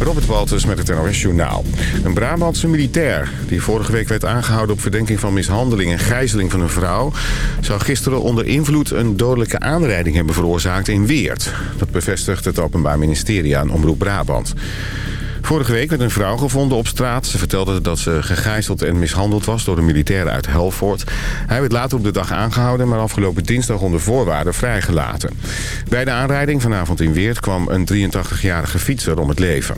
Robert Walters met het NOS Journaal. Een Brabantse militair die vorige week werd aangehouden op verdenking van mishandeling en gijzeling van een vrouw... zou gisteren onder invloed een dodelijke aanrijding hebben veroorzaakt in Weert. Dat bevestigt het Openbaar Ministerie aan Omroep Brabant. Vorige week werd een vrouw gevonden op straat. Ze vertelde dat ze gegijzeld en mishandeld was door een militair uit Helvoort. Hij werd later op de dag aangehouden, maar afgelopen dinsdag onder voorwaarden vrijgelaten. Bij de aanrijding vanavond in Weert kwam een 83-jarige fietser om het leven.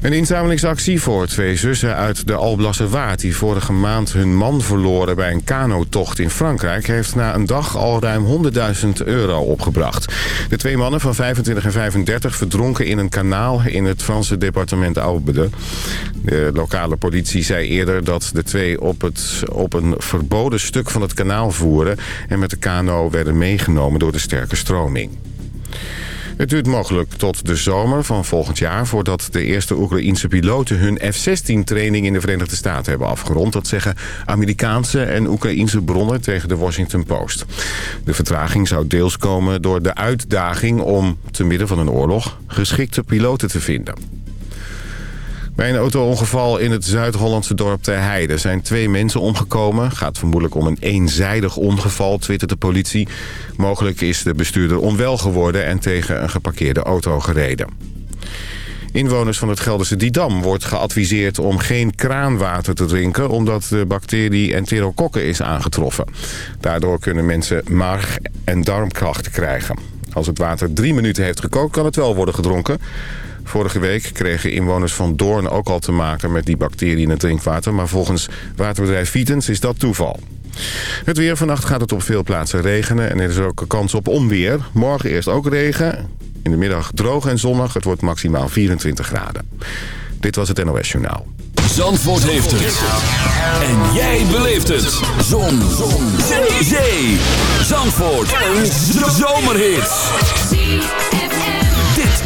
Een inzamelingsactie voor twee zussen uit de Alblasse Waard... die vorige maand hun man verloren bij een kanotocht in Frankrijk... heeft na een dag al ruim 100.000 euro opgebracht. De twee mannen van 25 en 35 verdronken in een kanaal... in het Franse departement Aubede. De lokale politie zei eerder dat de twee op, het, op een verboden stuk van het kanaal voeren... en met de kano werden meegenomen door de sterke stroming. Het duurt mogelijk tot de zomer van volgend jaar... voordat de eerste Oekraïense piloten hun F-16-training in de Verenigde Staten hebben afgerond. Dat zeggen Amerikaanse en Oekraïense bronnen tegen de Washington Post. De vertraging zou deels komen door de uitdaging om, te midden van een oorlog... geschikte piloten te vinden. Bij een auto-ongeval in het Zuid-Hollandse dorp Ter Heide zijn twee mensen omgekomen. Gaat vermoedelijk om een eenzijdig ongeval, twittert de politie. Mogelijk is de bestuurder onwel geworden en tegen een geparkeerde auto gereden. Inwoners van het Gelderse Didam wordt geadviseerd om geen kraanwater te drinken... omdat de bacterie enterokokken is aangetroffen. Daardoor kunnen mensen maag- en darmklachten krijgen. Als het water drie minuten heeft gekookt, kan het wel worden gedronken. Vorige week kregen inwoners van Doorn ook al te maken met die bacterie in het drinkwater... maar volgens waterbedrijf Vitens is dat toeval. Het weer vannacht gaat het op veel plaatsen regenen en er is ook een kans op onweer. Morgen eerst ook regen, in de middag droog en zonnig. Het wordt maximaal 24 graden. Dit was het NOS Journaal. Zandvoort heeft het. En jij beleeft het. Zon. Zon. Zee. Zee. Zandvoort. Een zomerhit.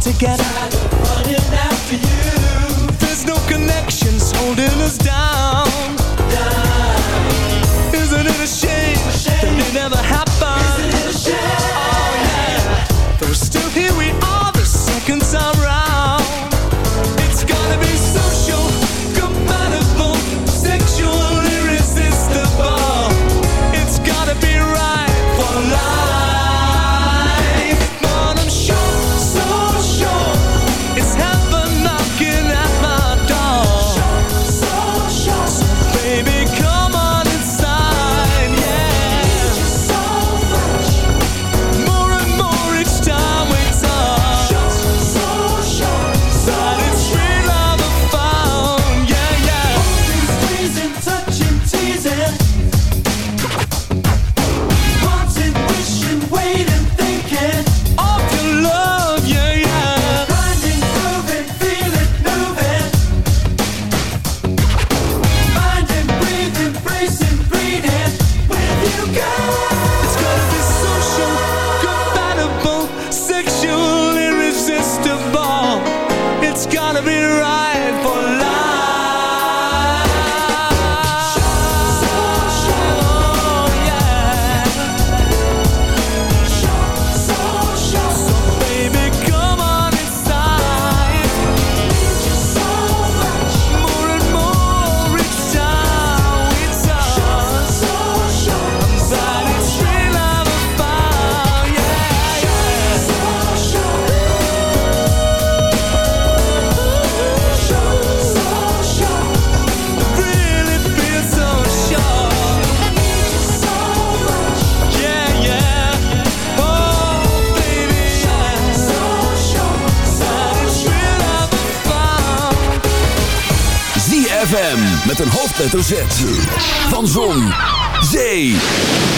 Play hard to get. Running after you. There's no connections holding us down. Met een hoofdletter Z. Van Zon, Zee,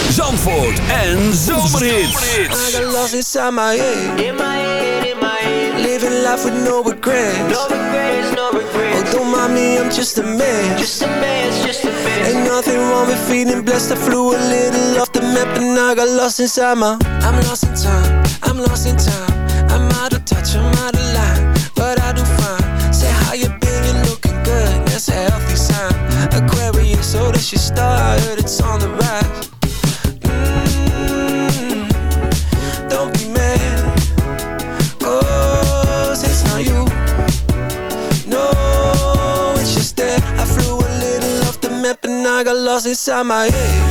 Zandvoort en Zomerhits. I got lost inside my head. In my head, in my head. Living life with no regrets. No regrets, no regrets. Oh, don't mind me, I'm just a man. Just a man, just a man. Ain't nothing wrong with feeling blessed. I flew a little off the map and I got lost inside my. I'm lost in time. I'm lost in time. I'm out of touch. I'm out of line. Aquarius, so that's your star. I heard it's on the rise. Mm, don't be mad. Oh, say it's not you. No, it's just that I flew a little off the map and I got lost inside my head.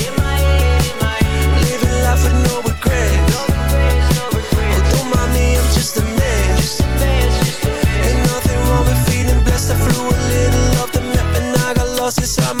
Lost inside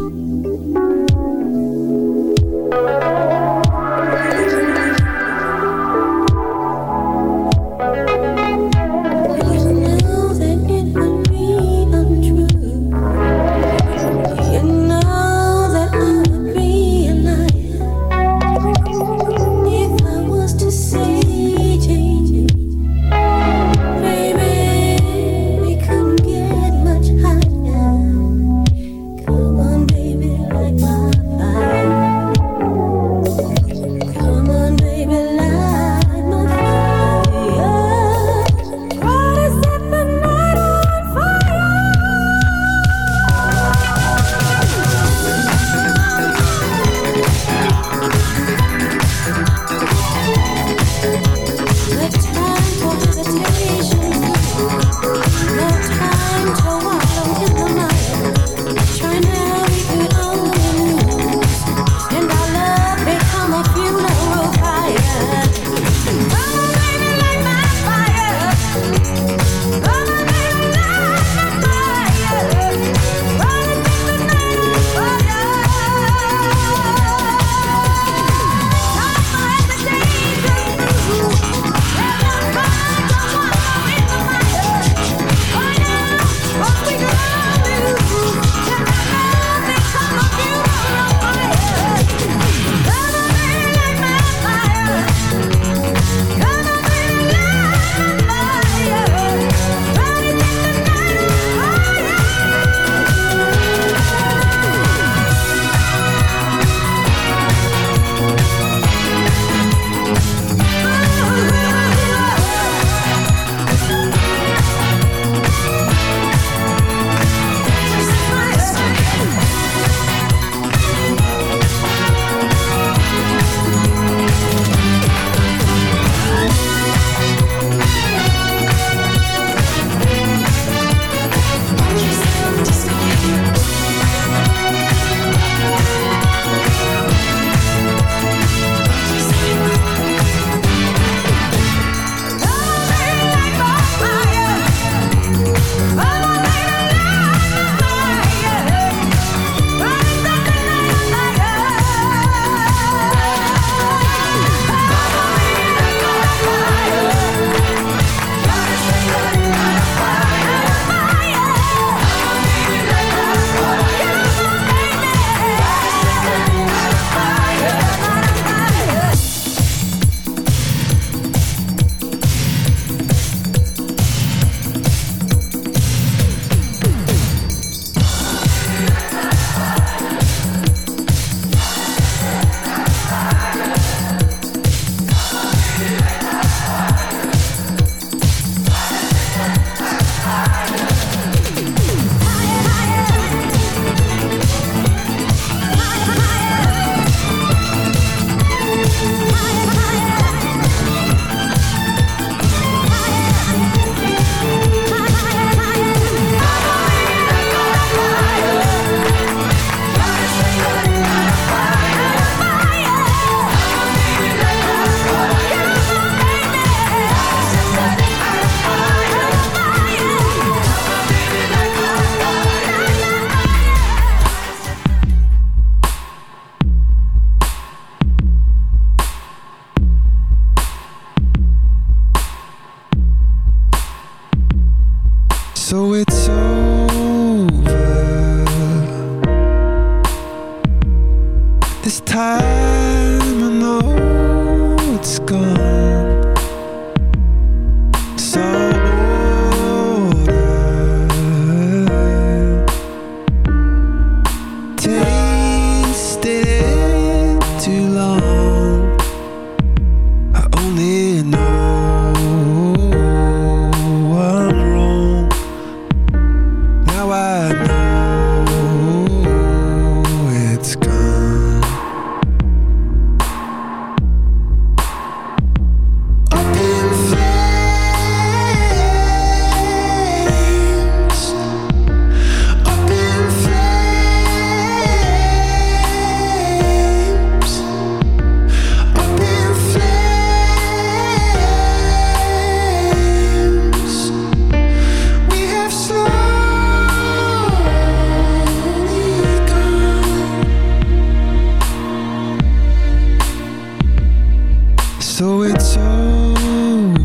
So it's over.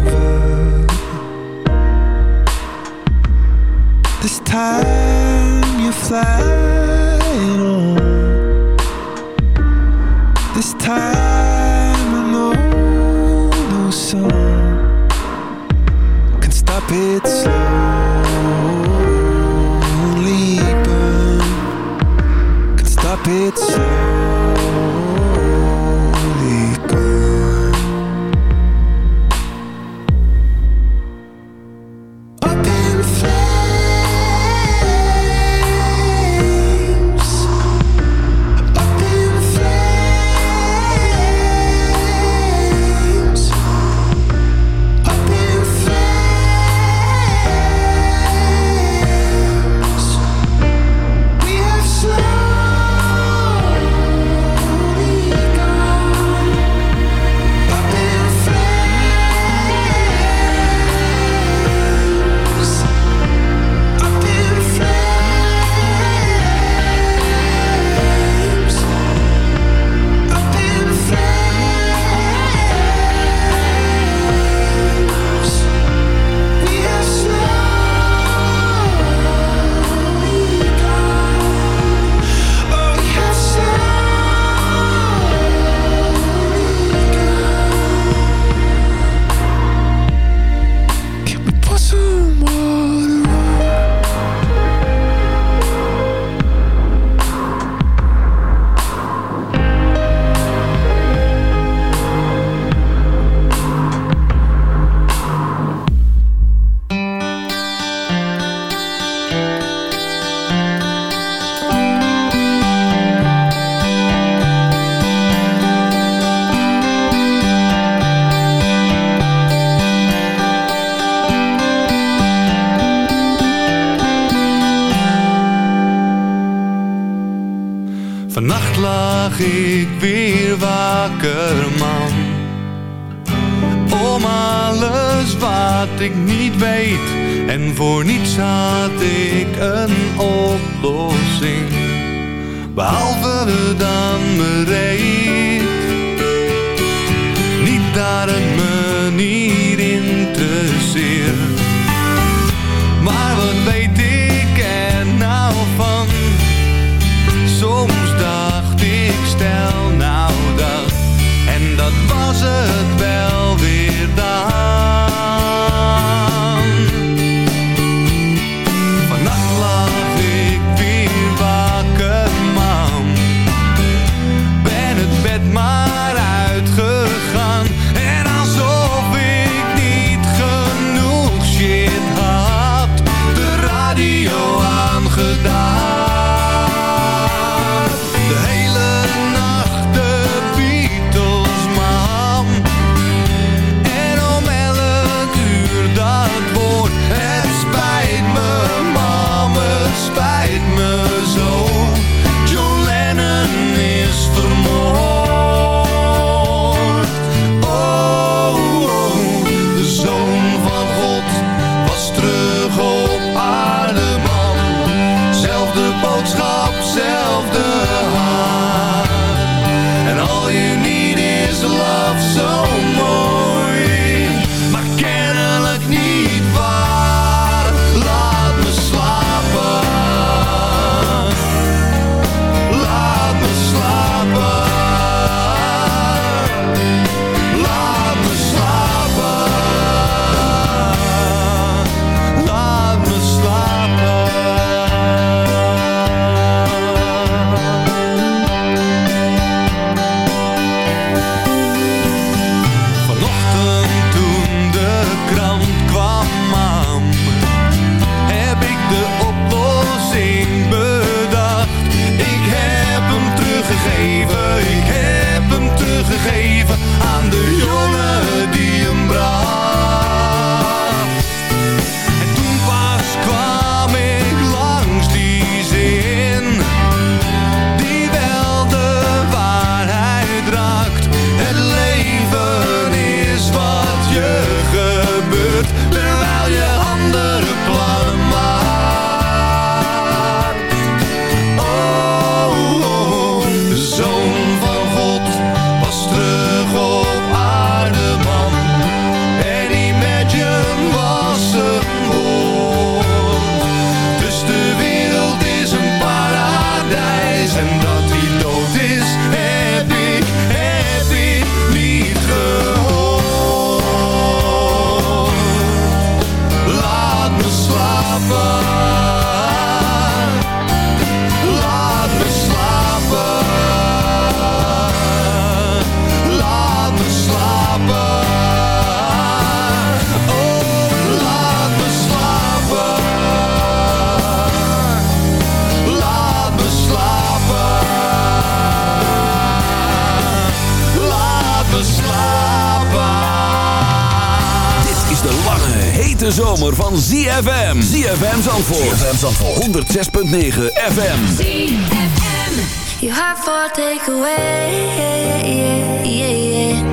This time you're flying on. This time I know no song Can stop it slowly burn Can stop it slowly. hete zomer van ZFM. ZFM Zandvoort. ZFM Zandvoort. 106.9 FM. ZFM. You have for takeaway. Yeah, yeah, yeah, yeah.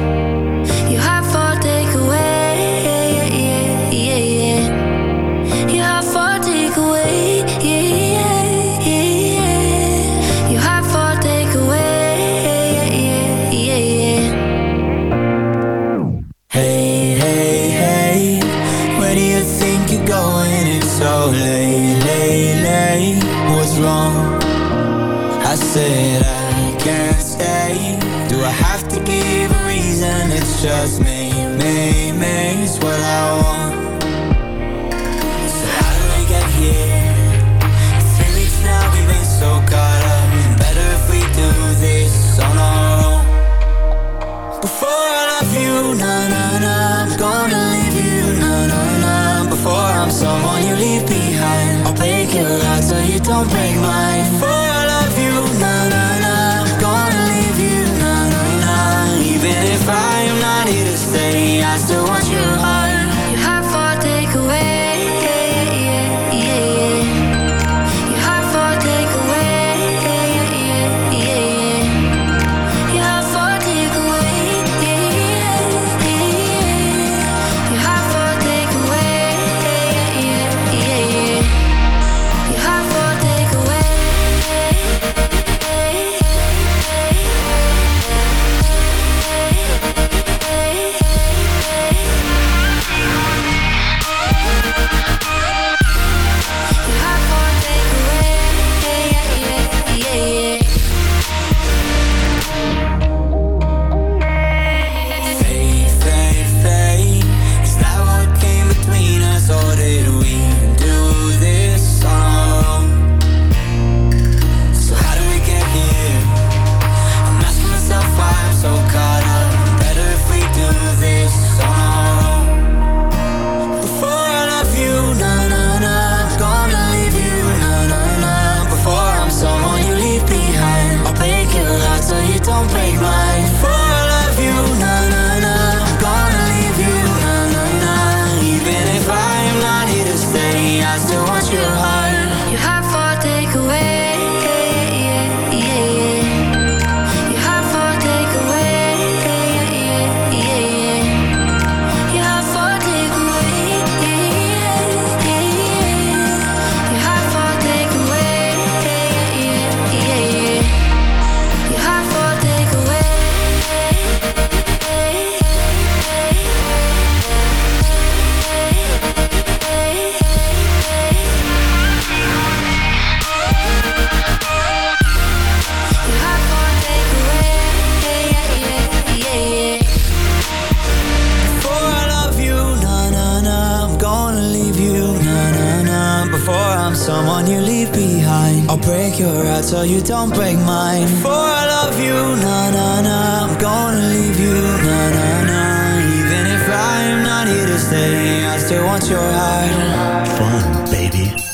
Fun, baby.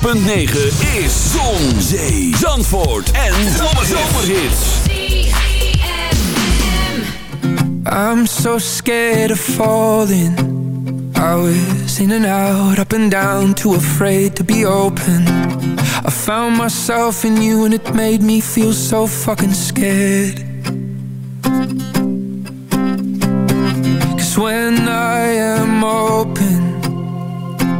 106.9 is Zon, Zee, Zandvoort en Zomerhits. I'm so scared of falling. I was in and out, up and down, too afraid to be open. I found myself in you and it made me feel so fucking scared.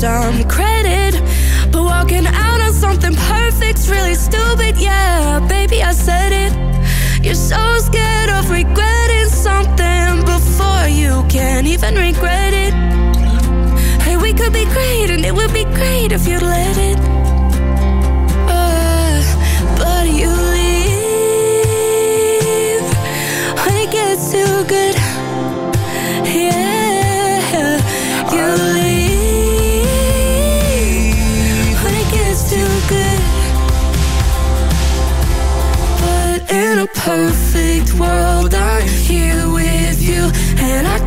some credit. But walking out on something perfect's really stupid. Yeah, baby, I said it. You're so scared of regretting something before you can even regret it. Hey, we could be great, and it would be great if you'd let it.